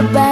Goodbye.